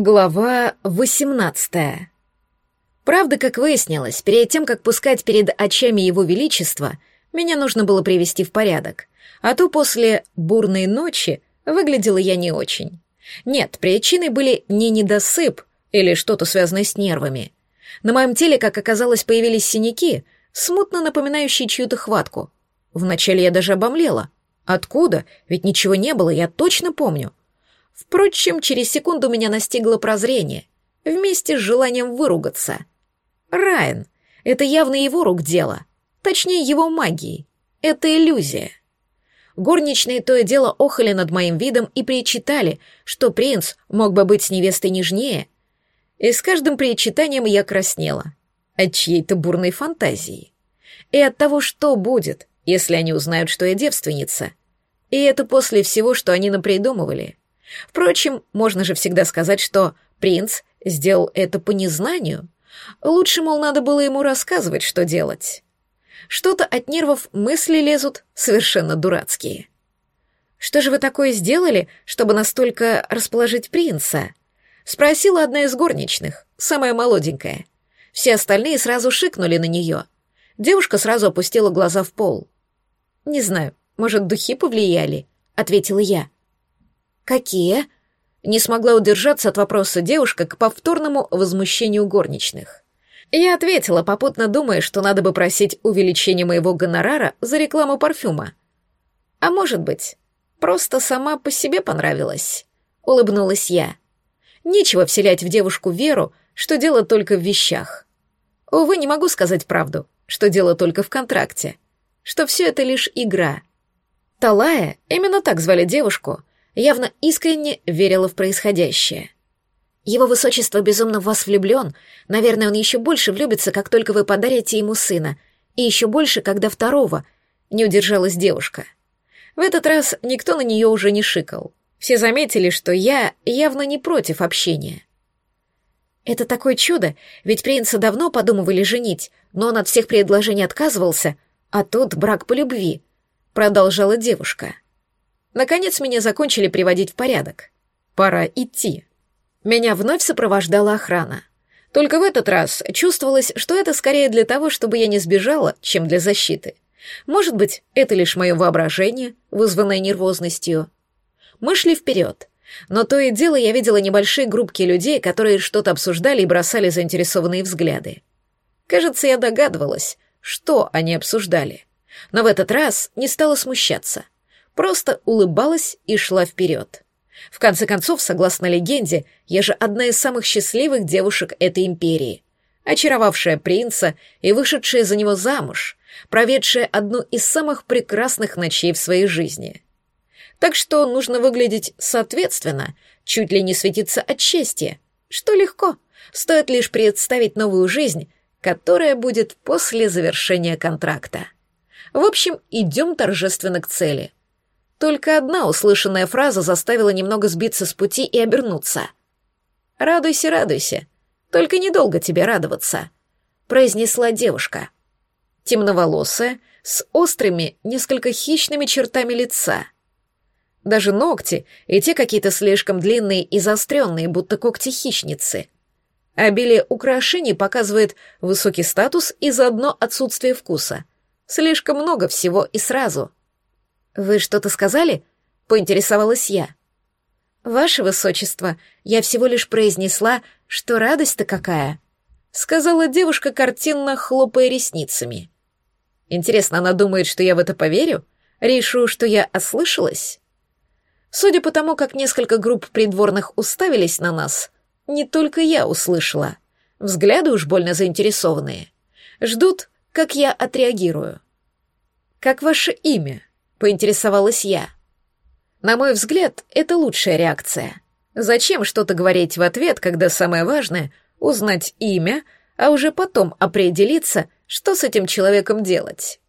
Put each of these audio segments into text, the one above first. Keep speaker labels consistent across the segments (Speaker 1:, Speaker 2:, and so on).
Speaker 1: Глава 18. Правда, как выяснилось, перед тем, как пускать перед очами его величества, меня нужно было привести в порядок, а то после бурной ночи выглядела я не очень. Нет, причиной были не недосып или что-то связанное с нервами. На моем теле, как оказалось, появились синяки, смутно напоминающие чью-то хватку. Вначале я даже обомлела. Откуда? Ведь ничего не было, я точно помню. Впрочем, через секунду меня настигло прозрение, вместе с желанием выругаться. Райан. Это явно его рук дело. Точнее, его магии. Это иллюзия. Горничные то и дело охали над моим видом и причитали, что принц мог бы быть с невестой нежнее. И с каждым причитанием я краснела. От чьей-то бурной фантазии. И от того, что будет, если они узнают, что я девственница. И это после всего, что они напридумывали. Впрочем, можно же всегда сказать, что принц сделал это по незнанию. Лучше, мол, надо было ему рассказывать, что делать. Что-то от нервов мысли лезут совершенно дурацкие. «Что же вы такое сделали, чтобы настолько расположить принца?» — спросила одна из горничных, самая молоденькая. Все остальные сразу шикнули на нее. Девушка сразу опустила глаза в пол. «Не знаю, может, духи повлияли?» — ответила я. «Какие?» Не смогла удержаться от вопроса девушка к повторному возмущению горничных. Я ответила, попутно думая, что надо бы просить увеличения моего гонорара за рекламу парфюма. А может быть, просто сама по себе понравилась. Улыбнулась я. Нечего вселять в девушку веру, что дело только в вещах. Увы, не могу сказать правду, что дело только в контракте, что все это лишь игра. Талая, именно так звали девушку, явно искренне верила в происходящее. Его высочество безумно в вас влюблен, наверное, он еще больше влюбится, как только вы подарите ему сына, и еще больше, когда второго, не удержалась девушка. В этот раз никто на нее уже не шикал. Все заметили, что я явно не против общения. Это такое чудо, ведь принца давно подумывали женить, но он от всех предложений отказывался, а тут брак по любви, продолжала девушка. — Наконец меня закончили приводить в порядок. Пора идти. Меня вновь сопровождала охрана. Только в этот раз чувствовалось, что это скорее для того, чтобы я не сбежала, чем для защиты. Может быть, это лишь мое воображение, вызванное нервозностью. Мы шли вперед. Но то и дело я видела небольшие группки людей, которые что-то обсуждали и бросали заинтересованные взгляды. Кажется, я догадывалась, что они обсуждали. Но в этот раз не стала смущаться — просто улыбалась и шла вперед. В конце концов, согласно легенде, я же одна из самых счастливых девушек этой империи, очаровавшая принца и вышедшая за него замуж, проведшая одну из самых прекрасных ночей в своей жизни. Так что нужно выглядеть соответственно, чуть ли не светиться от счастья, что легко, стоит лишь представить новую жизнь, которая будет после завершения контракта. В общем, идем торжественно к цели — только одна услышанная фраза заставила немного сбиться с пути и обернуться. «Радуйся, радуйся. Только недолго тебе радоваться», — произнесла девушка. Темноволосая, с острыми, несколько хищными чертами лица. Даже ногти, и те какие-то слишком длинные и заостренные, будто когти хищницы. Обилие украшений показывает высокий статус и заодно отсутствие вкуса. Слишком много всего и сразу — «Вы что-то сказали?» — поинтересовалась я. «Ваше высочество, я всего лишь произнесла, что радость-то какая!» — сказала девушка, картинно хлопая ресницами. «Интересно, она думает, что я в это поверю? Решу, что я ослышалась?» Судя по тому, как несколько групп придворных уставились на нас, не только я услышала. Взгляды уж больно заинтересованные. Ждут, как я отреагирую. «Как ваше имя?» Поинтересовалась я. На мой взгляд, это лучшая реакция. Зачем что-то говорить в ответ, когда самое важное — узнать имя, а уже потом определиться, что с этим человеком делать?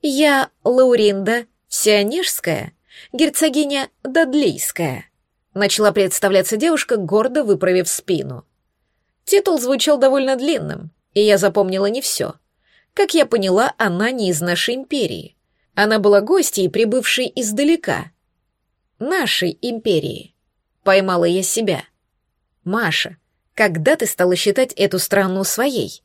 Speaker 1: Я Лауринда Сионежская, герцогиня Дадлийская. Начала представляться девушка, гордо выправив спину. Титул звучал довольно длинным, и я запомнила не все. Как я поняла, она не из нашей империи — она была гостьей, прибывшей издалека. Нашей империи. Поймала я себя. Маша, когда ты стала считать эту страну своей?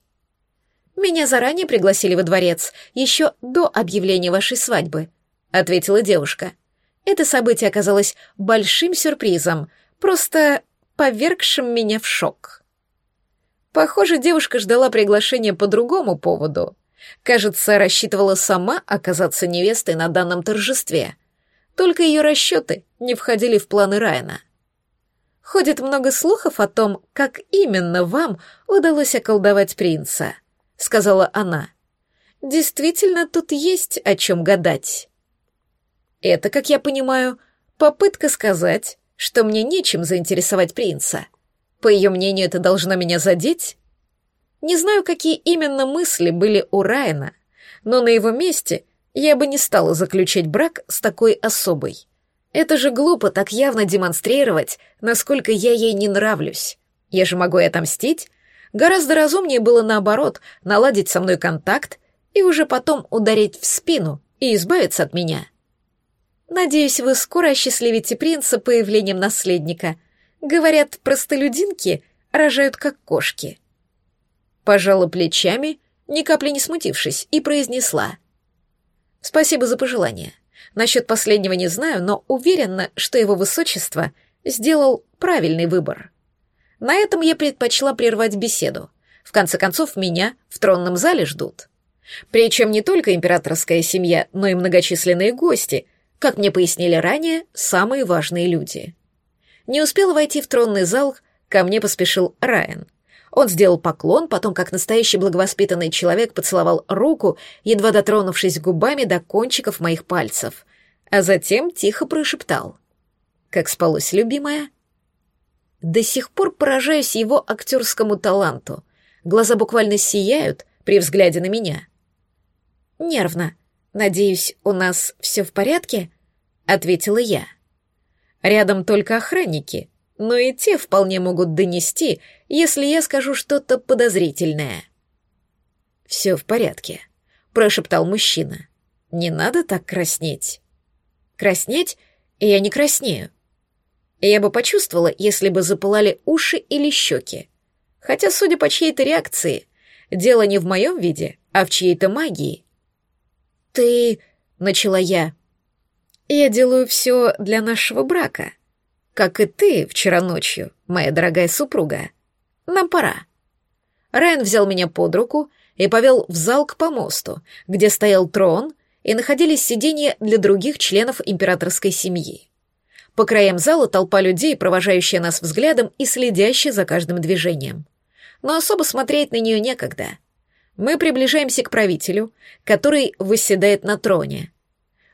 Speaker 1: Меня заранее пригласили во дворец, еще до объявления вашей свадьбы, ответила девушка. Это событие оказалось большим сюрпризом, просто повергшим меня в шок. Похоже, девушка ждала приглашения по другому поводу. Кажется, рассчитывала сама оказаться невестой на данном торжестве. Только ее расчеты не входили в планы Райана. Ходит много слухов о том, как именно вам удалось околдовать принца, сказала она. Действительно, тут есть о чем гадать. Это, как я понимаю, попытка сказать, что мне нечем заинтересовать принца. По ее мнению, это должно меня задеть? Не знаю, какие именно мысли были у Райана, но на его месте я бы не стала заключать брак с такой особой. Это же глупо так явно демонстрировать, насколько я ей не нравлюсь. Я же могу и отомстить. Гораздо разумнее было наоборот, наладить со мной контакт и уже потом ударить в спину и избавиться от меня. Надеюсь, вы скоро осчастливите принца появлением наследника, Говорят, простолюдинки рожают как кошки. Пожала плечами, ни капли не смутившись, и произнесла. Спасибо за пожелание. Насчет последнего не знаю, но уверена, что его высочество сделал правильный выбор. На этом я предпочла прервать беседу. В конце концов, меня в тронном зале ждут. Причем не только императорская семья, но и многочисленные гости, как мне пояснили ранее, самые важные люди. Не успела войти в тронный зал, ко мне поспешил Райан. Он сделал поклон, потом, как настоящий благовоспитанный человек, поцеловал руку, едва дотронувшись губами до кончиков моих пальцев, а затем тихо прошептал. «Как спалось, любимая?» До сих пор поражаюсь его актерскому таланту. Глаза буквально сияют при взгляде на меня. «Нервно. Надеюсь, у нас все в порядке?» — ответила я. Рядом только охранники, но и те вполне могут донести, если я скажу что-то подозрительное. «Все в порядке», — прошептал мужчина. «Не надо так краснеть». «Краснеть? Я не краснею. Я бы почувствовала, если бы запылали уши или щеки. Хотя, судя по чьей-то реакции, дело не в моем виде, а в чьей-то магии». «Ты...» — начала я. Я делаю все для нашего брака. Как и ты вчера ночью, моя дорогая супруга. Нам пора. Райан взял меня под руку и повел в зал к помосту, где стоял трон и находились сиденья для других членов императорской семьи. По краям зала толпа людей, провожающая нас взглядом и следящая за каждым движением. Но особо смотреть на нее некогда. Мы приближаемся к правителю, который восседает на троне —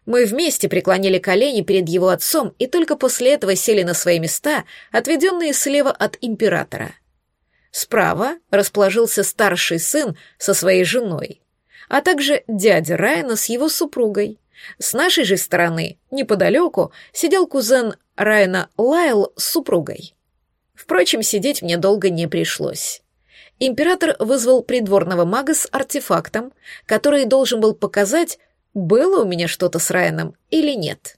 Speaker 1: мы вместе преклонили колени перед его отцом и только после этого сели на свои места, отведенные слева от императора. Справа расположился старший сын со своей женой, а также дядя Райана с его супругой. С нашей же стороны, неподалеку, сидел кузен Райана Лайл с супругой. Впрочем, сидеть мне долго не пришлось. Император вызвал придворного мага с артефактом, который должен был показать, было у меня что-то с Райаном или нет.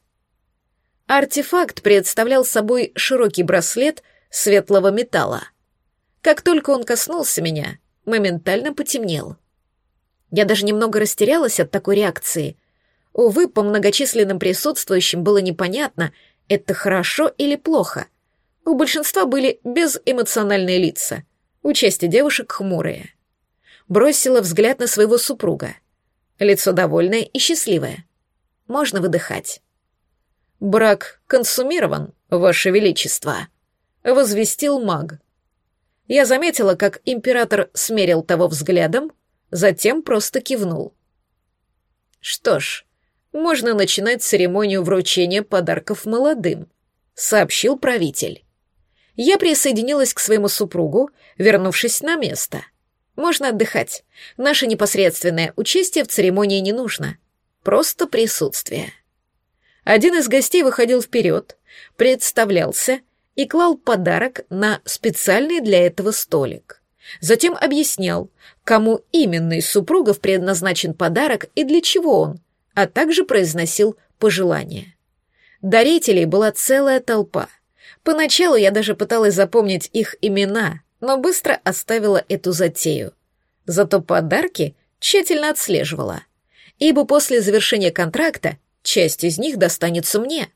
Speaker 1: Артефакт представлял собой широкий браслет светлого металла. Как только он коснулся меня, моментально потемнел. Я даже немного растерялась от такой реакции. Увы, по многочисленным присутствующим было непонятно, это хорошо или плохо. У большинства были безэмоциональные лица, у части девушек хмурые. Бросила взгляд на своего супруга. Лицо довольное и счастливое. Можно выдыхать. «Брак консумирован, Ваше Величество», — возвестил маг. Я заметила, как император смерил того взглядом, затем просто кивнул. «Что ж, можно начинать церемонию вручения подарков молодым», — сообщил правитель. Я присоединилась к своему супругу, вернувшись на место — можно отдыхать. Наше непосредственное участие в церемонии не нужно. Просто присутствие. Один из гостей выходил вперед, представлялся и клал подарок на специальный для этого столик. Затем объяснял, кому именно из супругов предназначен подарок и для чего он, а также произносил пожелания. Дарителей была целая толпа. Поначалу я даже пыталась запомнить их имена, но быстро оставила эту затею. Зато подарки тщательно отслеживала, ибо после завершения контракта часть из них достанется мне.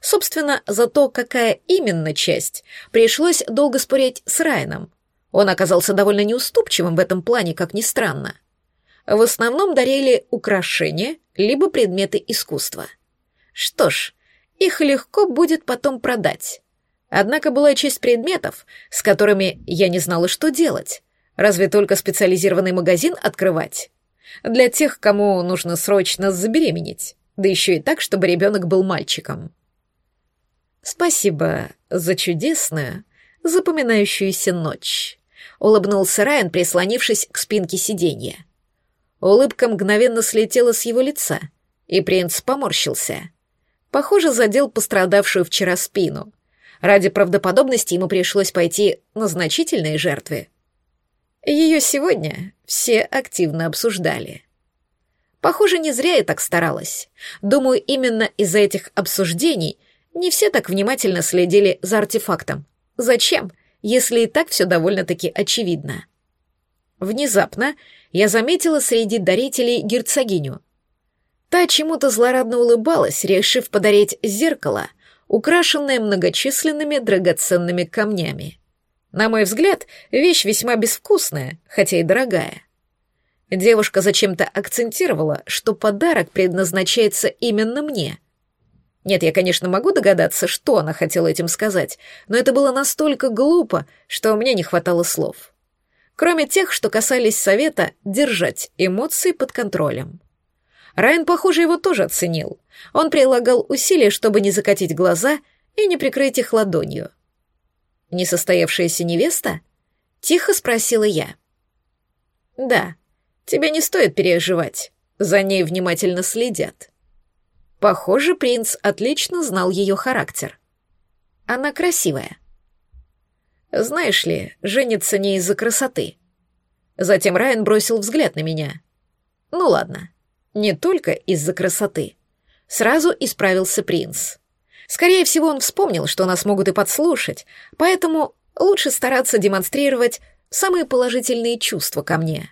Speaker 1: Собственно, за то, какая именно часть, пришлось долго спорить с Райаном. Он оказался довольно неуступчивым в этом плане, как ни странно. В основном дарили украшения, либо предметы искусства. Что ж, их легко будет потом продать. Однако была часть предметов, с которыми я не знала, что делать. Разве только специализированный магазин открывать? Для тех, кому нужно срочно забеременеть. Да еще и так, чтобы ребенок был мальчиком. Спасибо за чудесную, запоминающуюся ночь. Улыбнулся Райан, прислонившись к спинке сиденья. Улыбка мгновенно слетела с его лица, и принц поморщился. Похоже, задел пострадавшую вчера спину. Ради правдоподобности ему пришлось пойти на значительные жертвы. Ее сегодня все активно обсуждали. Похоже, не зря я так старалась. Думаю, именно из-за этих обсуждений не все так внимательно следили за артефактом. Зачем, если и так все довольно-таки очевидно? Внезапно я заметила среди дарителей герцогиню. Та чему-то злорадно улыбалась, решив подарить зеркало, украшенное многочисленными драгоценными камнями. На мой взгляд, вещь весьма безвкусная, хотя и дорогая. Девушка зачем-то акцентировала, что подарок предназначается именно мне. Нет, я, конечно, могу догадаться, что она хотела этим сказать, но это было настолько глупо, что у меня не хватало слов кроме тех, что касались совета держать эмоции под контролем. Райан, похоже, его тоже оценил. Он прилагал усилия, чтобы не закатить глаза и не прикрыть их ладонью. «Несостоявшаяся невеста?» — тихо спросила я. «Да, тебе не стоит переживать. За ней внимательно следят». Похоже, принц отлично знал ее характер. Она красивая. Знаешь ли, женится не из-за красоты. Затем Райан бросил взгляд на меня. Ну ладно, не только из-за красоты. Сразу исправился принц. Скорее всего, он вспомнил, что нас могут и подслушать, поэтому лучше стараться демонстрировать самые положительные чувства ко мне.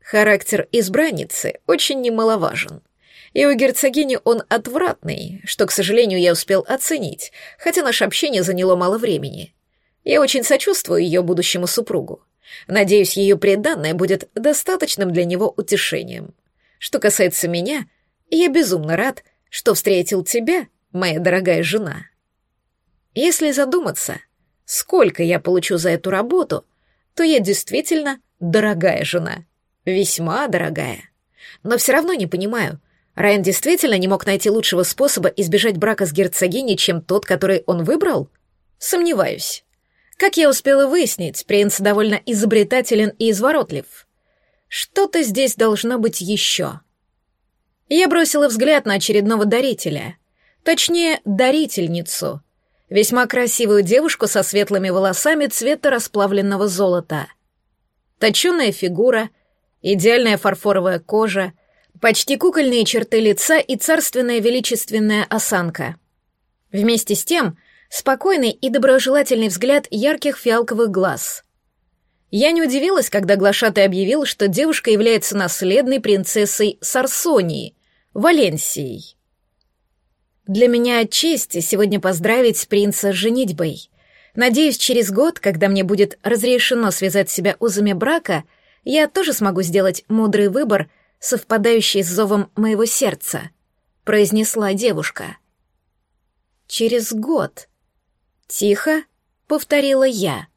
Speaker 1: Характер избранницы очень немаловажен. И у герцогини он отвратный, что, к сожалению, я успел оценить, хотя наше общение заняло мало времени. Я очень сочувствую ее будущему супругу. Надеюсь, ее преданное будет достаточным для него утешением. Что касается меня, я безумно рад, что встретил тебя, моя дорогая жена. Если задуматься, сколько я получу за эту работу, то я действительно дорогая жена. Весьма дорогая. Но все равно не понимаю, Райан действительно не мог найти лучшего способа избежать брака с герцогиней, чем тот, который он выбрал? Сомневаюсь. Как я успела выяснить, принц довольно изобретателен и изворотлив. Что-то здесь должно быть еще. Я бросила взгляд на очередного дарителя. Точнее, дарительницу. Весьма красивую девушку со светлыми волосами цвета расплавленного золота. Точеная фигура, идеальная фарфоровая кожа, почти кукольные черты лица и царственная величественная осанка. Вместе с тем спокойный и доброжелательный взгляд ярких фиалковых глаз. Я не удивилась, когда глашатый объявил, что девушка является наследной принцессой Сарсонии, Валенсией. Для меня честь сегодня поздравить принца с женитьбой. Надеюсь, через год, когда мне будет разрешено связать себя узами брака, я тоже смогу сделать мудрый выбор, совпадающий с зовом моего сердца», — произнесла девушка. «Через год», Тихо повторила я.